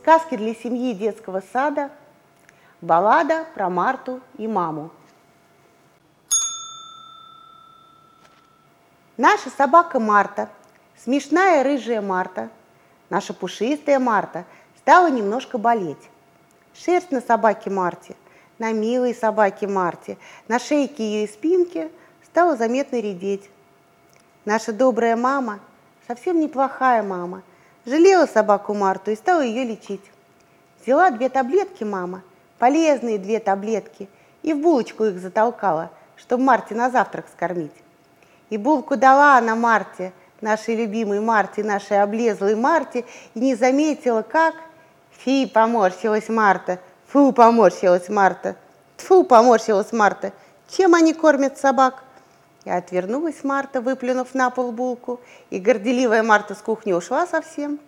сказки для семьи и детского сада, баллада про Марту и маму. Наша собака Марта, смешная рыжая Марта, наша пушистая Марта стала немножко болеть. Шерсть на собаке Марте, на милой собаке Марте, на шейке ее и спинке стала заметно редеть. Наша добрая мама, совсем неплохая мама, жалела собаку Марту и стала ее лечить. Взяла две таблетки мама, полезные две таблетки, и в булочку их затолкала, чтобы Марте на завтрак скормить. И булку дала она Марте, нашей любимой Марте, нашей облезлой Марте, и не заметила, как... Фи, поморщилась Марта. Фу, поморщилась Марта. Тфу, поморщилась Марта. Чем они кормят собак? И отвернулась Марта, выплюнув на пол булку, и горделивая Марта с кухни ушла совсем.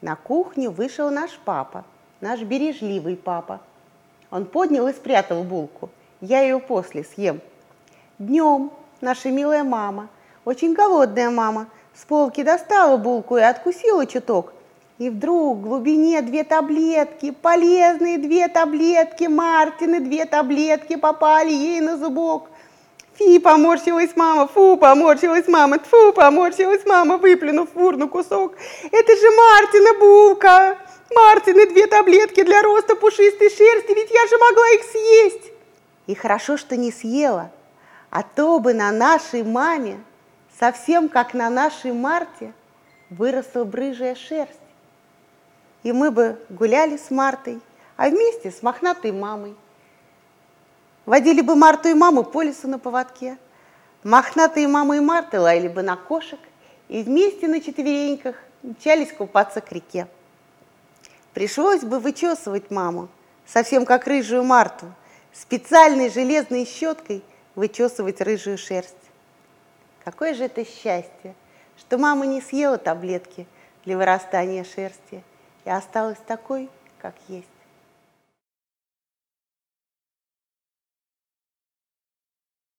На кухню вышел наш папа, наш бережливый папа. Он поднял и спрятал булку. Я ее после съем. Днем наша милая мама, очень голодная мама, с полки достала булку и откусила чуток. И вдруг в глубине две таблетки, полезные две таблетки, Мартины две таблетки попали ей на зубок. Фи, поморщилась мама, фу, поморщилась мама, тфу, поморщилась мама, выплюнув в урну кусок. Это же Мартина булка, Мартины две таблетки для роста пушистой шерсти, ведь я же могла их съесть. И хорошо, что не съела, а то бы на нашей маме, совсем как на нашей Марте, выросла брыжая шерсть. И мы бы гуляли с Мартой, а вместе с мохнатой мамой. Водили бы Марту и маму по лесу на поводке. Мохнатые мама и Марта лаяли бы на кошек и вместе на четвереньках мчались купаться к реке. Пришлось бы вычесывать маму, совсем как рыжую Марту, специальной железной щеткой – вычесывать рыжую шерсть. Какое же это счастье, что мама не съела таблетки для вырастания шерсти и осталась такой, как есть.